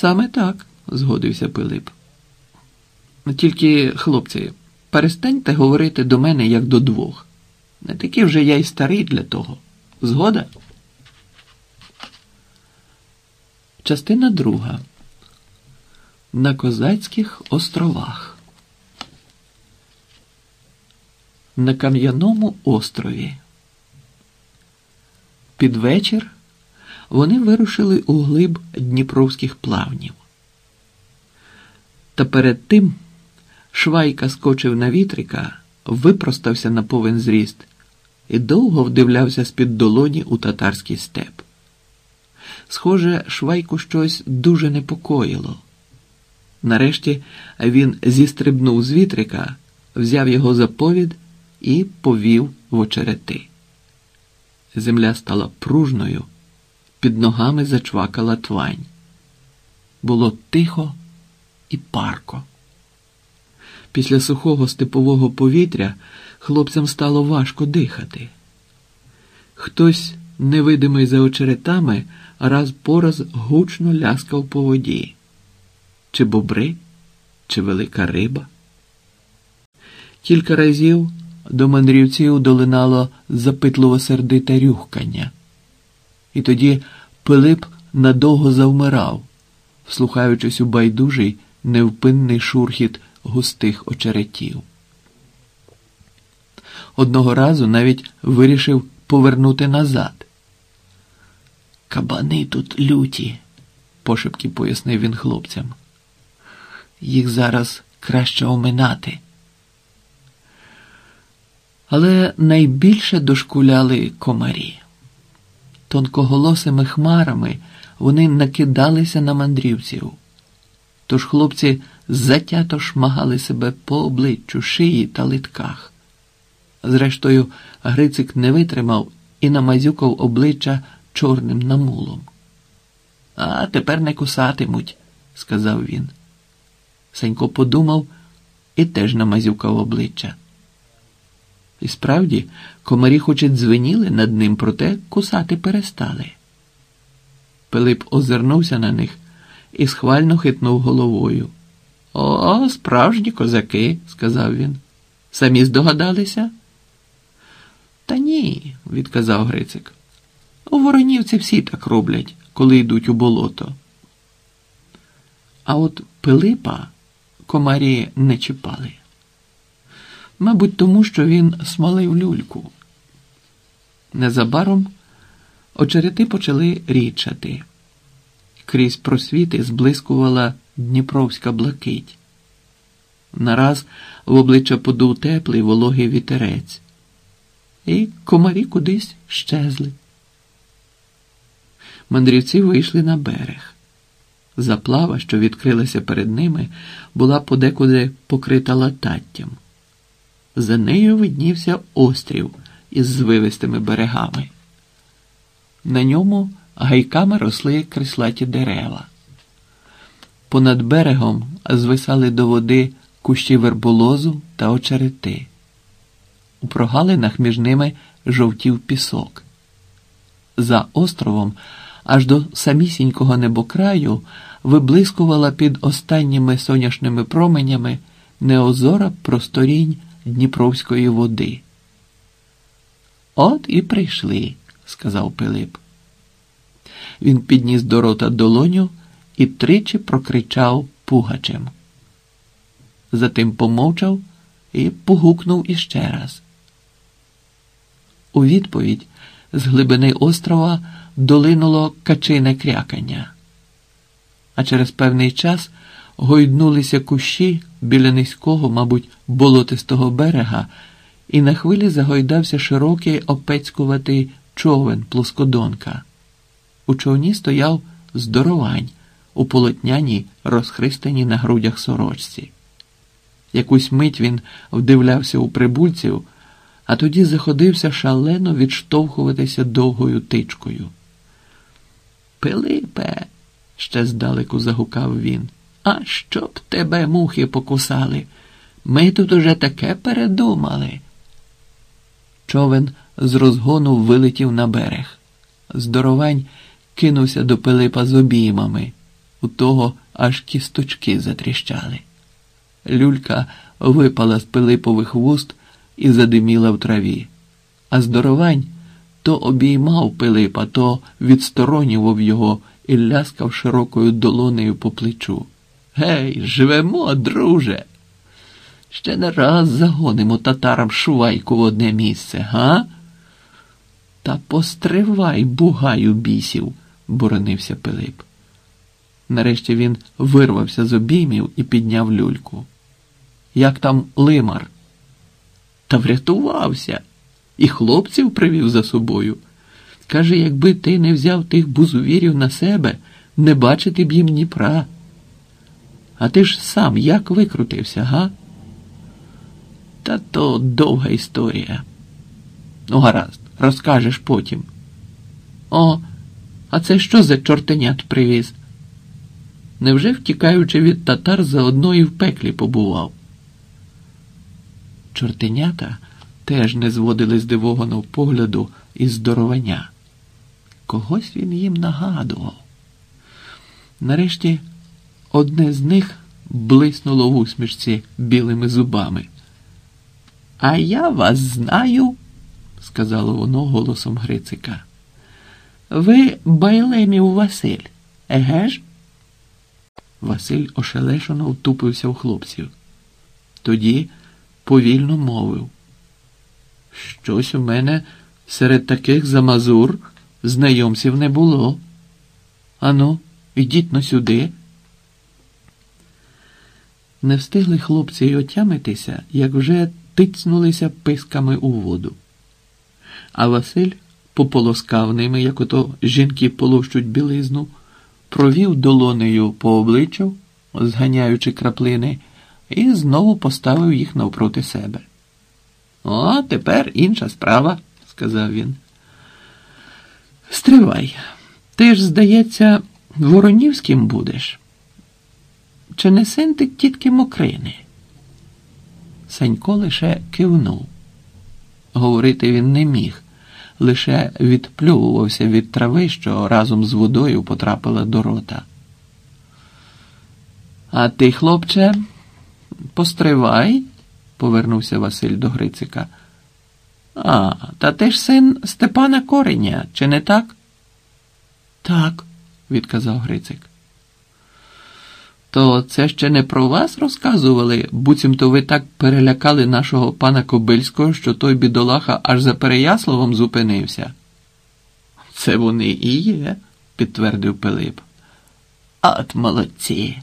Саме так, згодився Пилип. Тільки, хлопці, перестаньте говорити до мене як до двох. Не такий вже я й старий для того. Згода? Частина друга. На Козацьких островах. На Кам'яному острові. Під вечір вони вирушили у глиб дніпровських плавнів. Та перед тим Швайка скочив на вітрика, випростався на повен зріст і довго вдивлявся з-під долоні у татарський степ. Схоже, Швайку щось дуже непокоїло. Нарешті він зістрибнув з вітрика, взяв його за повід і повів в очерети. Земля стала пружною, під ногами зачвакала твань. Було тихо і парко. Після сухого степового повітря хлопцям стало важко дихати. Хтось, невидимий за очеретами, раз по раз гучно ляскав по воді. Чи бобри, чи велика риба. Кілька разів до мандрівців долинало запитливо сердите рюхкання. І тоді Пилип надовго завмирав, вслухаючись у байдужий невпинний шурхіт густих очеретів. Одного разу навіть вирішив повернути назад. Кабани тут люті, пошепки пояснив він хлопцям. Їх зараз краще оминати. Але найбільше дошкуляли комарі. Тонкоголосими хмарами вони накидалися на мандрівців. Тож хлопці затято шмагали себе по обличчю, шиї та литках. Зрештою, Грицик не витримав і намазюкав обличчя чорним намулом. А тепер не кусатимуть, сказав він. Сенько подумав і теж намазюкав обличчя. І справді, комарі хоч і дзвеніли над ним, проте кусати перестали. Пилип озирнувся на них і схвально хитнув головою. О, справжні козаки, сказав він. Самі здогадалися? Та ні, відказав Грицик. У воронівці всі так роблять, коли йдуть у болото. А от Пилипа комарі не чіпали. Мабуть, тому що він смолив люльку. Незабаром очерети почали річати. Крізь просвіти зблискувала Дніпровська блакить. Нараз в обличчя подув теплий вологий вітерець, і комарі кудись щезли. Мандрівці вийшли на берег. Заплава, що відкрилася перед ними, була подекуди покрита лататтям. За нею виднівся острів із звивистими берегами. На ньому гайками росли крислаті дерева. Понад берегом звисали до води кущі верболозу та очерети. У прогалинах між ними жовтів пісок. За островом аж до самісінького небокраю виблискувала під останніми соняшними променями неозора просторінь Дніпровської води. От і прийшли, сказав Пилип. Він підніс до рота долоню і тричі прокричав пугачем. Затим помовчав і погукнув іще раз. У відповідь з глибини острова долинуло качине крякання, а через певний час гойднулися кущі біля низького, мабуть, болотистого берега, і на хвилі загойдався широкий опецькуватий човен плоскодонка. У човні стояв здоровань у полотняній, розхристаній на грудях сорочці. Якусь мить він вдивлявся у прибульців, а тоді заходився шалено відштовхуватися довгою тичкою. Пилипе, ще здалеку загукав він. А щоб тебе мухи покусали? Ми тут уже таке передумали. Човен з розгону вилетів на берег. Здоровань кинувся до Пилипа з обіймами. У того аж кісточки затріщали. Люлька випала з Пилипових вуст і задиміла в траві, а здоровань то обіймав Пилипа, то відсторонював його і ляскав широкою долонею по плечу. Гей, живемо, друже. Ще не раз загонимо татарам швайку в одне місце, га? Та постривай, бугаю бісів, боронився Пилип. Нарешті він вирвався з обіймів і підняв люльку. Як там лимар? Та врятувався і хлопців привів за собою. Каже, якби ти не взяв тих бузувірів на себе, не бачити б їм Дніпра. А ти ж сам як викрутився, га? Та то довга історія. Ну, гаразд, розкажеш потім. О, а це що за чортенят привіз? Невже втікаючи від татар, заодно і в пеклі побував? Чортенята теж не зводили здивованого погляду із здоровання. Когось він їм нагадував. Нарешті одне з них блиснуло в усмішці білими зубами. А я вас знаю, сказало воно голосом Грицика. Ви Байлемів Василь, еге ж? Василь ошелешено втупився в хлопців. Тоді повільно мовив. Щось у мене серед таких замазур знайомців не було. Ану, ідіть на сюди. Не встигли хлопці й отямитися, як вже тицнулися писками у воду. А Василь пополоскав ними, як ото жінки полощуть білизну, провів долонею по обличчю, зганяючи краплини, і знову поставив їх навпроти себе. О, тепер інша справа, сказав він. Стривай, ти ж, здається, Воронівським будеш. Чи не син ти тітки Мокрини? Санько лише кивнув. Говорити він не міг, лише відплювувався від трави, що разом з водою потрапила до рота. А ти, хлопче, постривай, повернувся Василь до Грицика. А, та ти ж син Степана Кореня, чи не так? Так, відказав Грицик. То це ще не про вас розказували, буцімто ви так перелякали нашого пана Кобильського, що той бідолаха аж за Переяславом зупинився. Це вони і є, підтвердив Пилип. От молодці.